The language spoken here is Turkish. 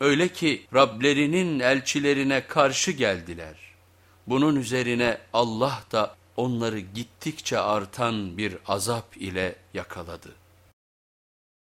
Öyle ki Rablerinin elçilerine karşı geldiler. Bunun üzerine Allah da onları gittikçe artan bir azap ile yakaladı.